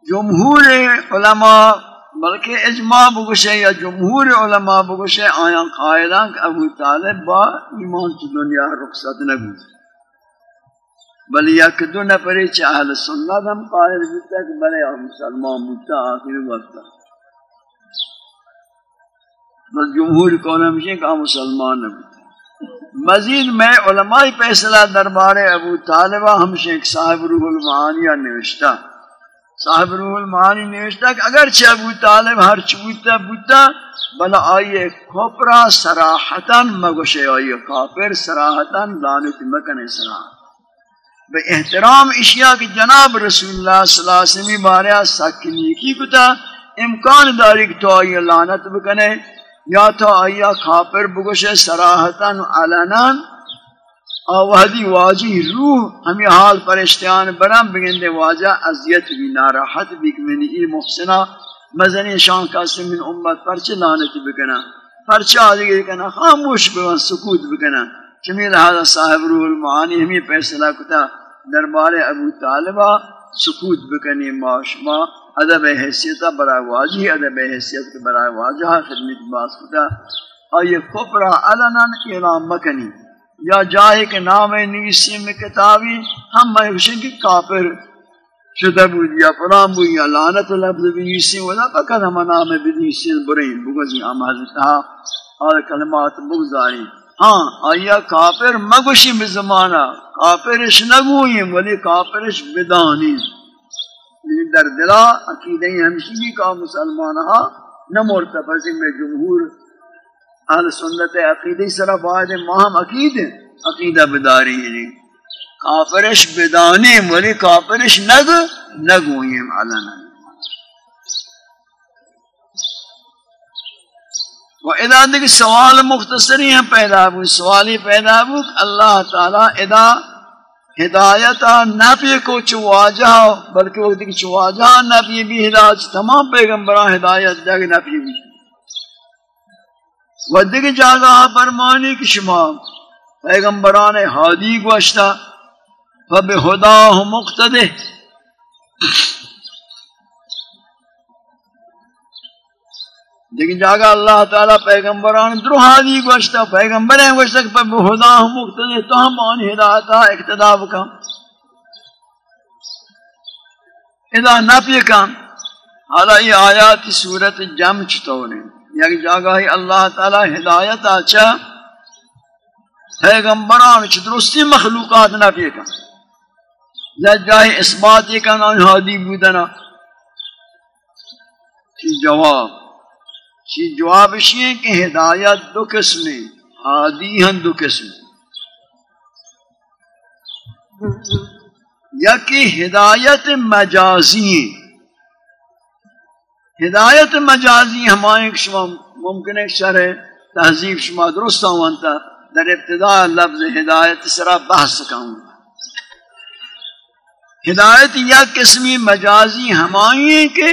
جمہور علماء بلکہ اجماع بگشے یا جمہور علماء بگشے آیا قائلان کہ ابو طالب با ایمان کی دنیا رخصت نبو بل یک دو نپری چھ اہل سنت ہم قائل بیتا کہ بلے مسلمان بودتا آخر وقت۔ بل جمہور کون ہمشہ کہ مسلمان نبو مزید میں علماء پیسلہ دربار ابو طالبہ ہمشہ ایک صاحب روح المعانیہ نوشتہ۔ صاحب روح المعانی نوشتا کہ اگرچہ ابو طالب ہر چبوتا بوتا بلا آئیے کھوپرا سراحتا مگوشے آئیے کافر سراحتا لانت مکن سراحت بے احترام اشیاء کی جناب رسول اللہ صلی اللہ علیہ وسلم بارے ساکنی کی کتا، امکان داری کہ تو آئیے لانت بکنے یا تو آئیے کافر بگوشے سراحتا علنا آوہدی واجی روح ہمیں حال پرشتیان برم بگندے واجہ عذیت بھی ناراحت بھی کمینی ای محسنہ، مزنی شان کاسی من امت پرچ لانت بکنا پرچ آدھگی کنا، خاموش بگن، سکوت بکنا چمی لہذا صاحب روح المعانی ہمیں پیسلہ کتا، دربار ابو طالبہ، سکوت بکنی معاشما ادب حیثیتہ برای واجی، ادب حیثیت برای واجہ، خدمت باس کتا اور یہ کفرہ علنا اعلام مکنی۔ یا جائے کہ نام نویسی میں کتابی ہم میں کی کافر شدہ بود، یا پرام بود، یا لعنت لفظ بنویسی ولا فقط ہم نام بنویسی برین بگزی ہم حضرتہ ہاں، اور کلمات بگزاری ہاں آیا کافر مگوشی بزمانہ کافرش نگوئیم ولی کافرش بدانی در دلا عقیدہ ہمشی بھی کا مسلمانہ ہاں، نہ مرتفظ میں جمہور اہل سنت عقیدی سرا بعد ماہم عقید عقیدہ بداری یعنی کافرش بدانیم ولی کافرش نگ نگویم علنا و ادا دیکھ سوال مختصری ہیں، پیدا ہوئی سوالی پیدا ہوئی۔ اللہ تعالی ادا ہدایتا نبی کو چواجہ بلکہ وقت کی چواجہ نبی بھی ہدایت، تمام پیغمبران ہدایت، جگ نبی بھی۔ و دیگه جاگہ فرمانی کہ شما پیغمبران حادی گوشتا فبہداہ مقتدہ لیکن جاگا اللہ تعالی پیغمبران درو حادی گوشتا پیغمبر ہیں گوشتا کہ بہداہ مقتدہ تو ہم آن ہدایتا اقتدا بکا اذا نفی کام حالا یہ آیات سورت جمع چطور ہیں؟ یک جاگاہی اللہ تعالی ہدایت آچا، پیغمبران چھ درستی مخلوقات نہ پیکا یک جاہی اثبات یہ کہنا ہادی بودنا۔ چی جواب چی جواب شیئے کہ ہدایت دو قسمیں ہادی ہیں دو قسم۔ یا کہ ہدایت مجازی ہیں۔ ہدایت مجازی ہمائیں شما ممکن ہے شرح تہذیب شما درست ہوانتا در ابتداء لفظ ہدایت سرا بحث سکاؤں ہدایت یا قسمی مجازی ہمائیں کہ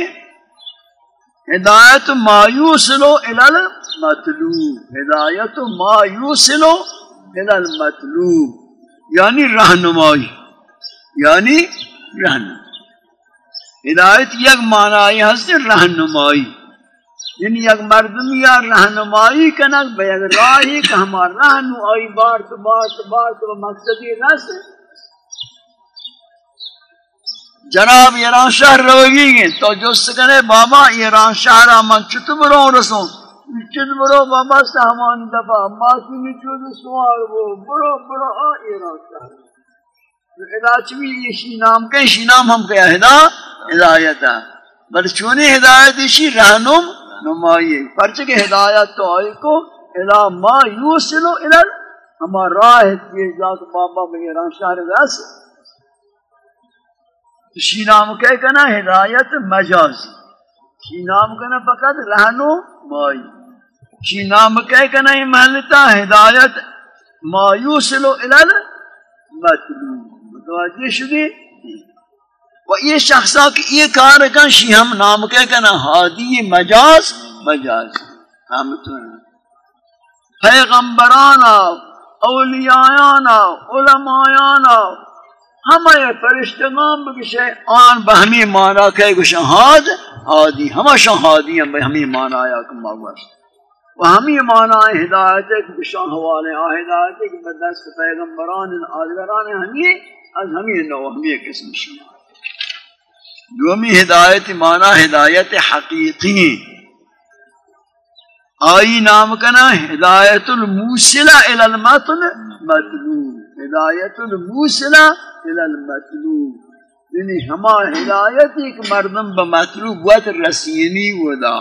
ہدایت مایوس لو المطلوب ہدایت مایوس لو المطلوب یعنی رہنمائی یعنی رہنمائی۔ ہدایت یک معنی ہست رہنمائی یعنی یک مردم یا رہنمائی کنک بے یک راہی کہ ہمار رہنمائی بار تو بار تو بار تو مقصدی رس جناب ایران شہر روگی گئے تو جو سکنے بابا ایران شہر آمان چت برو رسوں چت برو بابا سامان دفع ماسی نچود سوار وہ برو برو آ ایران شہر ادا چوی یہ شی نام کہیں، شی نام ہم کیا ہدا؟ ہدایت ہے۔ بل چونی ہدایت شی رہنم نمائی پرچہ کہ ہدایت تو آئی کو الا ما یوسلو الا ہما راہ کی ذات بابا بغیران شہر رس شی نام کہہ کنا ہدایت مجازی شی نام کنا فقط رہنو مائی۔ شی نام کہہ کنا یہ محلتا ہدایت ما یوسلو الا مطلوب۔ متوجہ شدی؟ و یہ شخصا کہ یہ کار کن شی ہم نام کے کنا ہادی مجاز مجاز۔ ہم تو پیغمبرانا اولیاءانا علماءانا ہمیں فرشتگان بکشے، آن بہمی مانا کہے گوشن ہاد ہادی۔ ہمیں شان ہادی ہیں بہمی مانا آیا کم باگوش و ہمی مانا ہدایت ہے کہ بشان حوالے آ ہدایت ہے کہ بدست پیغمبران، آدھگران ہمی از ہمی نو قسم شما. دومی ہدایت مانا ہدایت حقیقی. آئی نام کنا ہدایت الموسلہ الالمطل مطلوب. ہدایت الموسلہ الالمطلوب یعنی ہما ہدایت ایک مردم بمطلوب وقت رسینی ودا.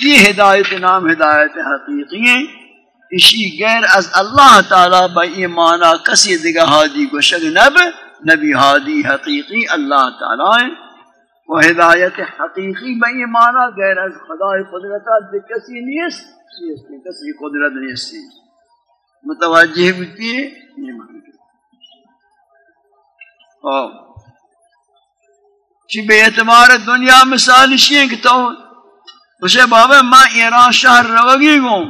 یہ ہدایت نام ہدایت حقیقی ہیں اسی غیر از اللہ تعالی با ایمانا کسی دیگا حادی کو شگنب نبی ہادی حقیقی اللہ تعالی ہے وہ ہدایت حقیقی با ایمانا غیر از خدا قدرتا کسی نیست، کسی قدرت نیستی متوجہ ہوتی ہے یہ چی بے اعتبار دنیا مثال شیئے کہ تو، اسے بابا میں ایران شہر روگی گوں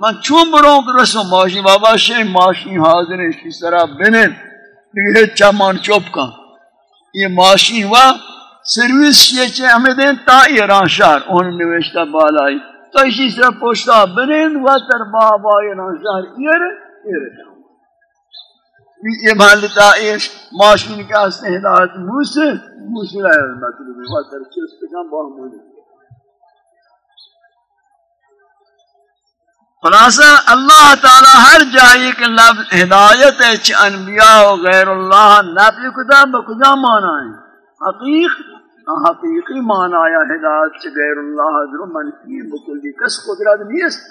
میں چون بروں کہ رسوں ماشی بابا شیئے ماشی حاضر ہے اس طرح بنن یہ چمان چوپ کا یہ ماشی ہوا سروس یہ چاہے ہمیں دیں تا ایران شہر انہوں نے نوشتہ بالائی تو اسی طرح پوچھتا بنین و تر بابا ایران شہر ایر ایر یہ بھالتا ایش ماشین کا اس موسیٰ موسیٰ ہے مطلب و تر چست کا باہمون خلاصہ، اللہ تعالی ہر جائے کہ لفظ ہدایت ہے چھ انبیاء و غیر اللہ نفی کدا بکدا مانا ہے حقیق؟ ہاں، حقیقی معنی آیا ہدایت چھ غیر اللہ حضر منفی بکلی کس قدرت نیست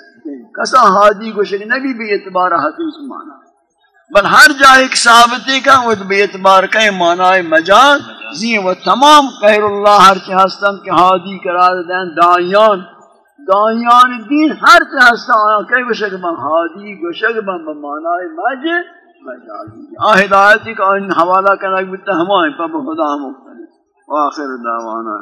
کسا حاجی کو نبی بھی اعتبار حقیق معنی بل ہر جائے ایک ثابتی کا وہ بھی اعتبار کا معنی مجاز زی و تمام غیر اللہ ہر چھ ہستن، کہ حاجی قرار دیں دائیان دایان دین ہر چه هست آیا، کئی گوشک من حاجی گوشک من به معنای مجه مجازی۔ آه هدایتی که آن حوالا کنک حوالہ همه این پا به خدا هم مختلف آخر دعوانا۔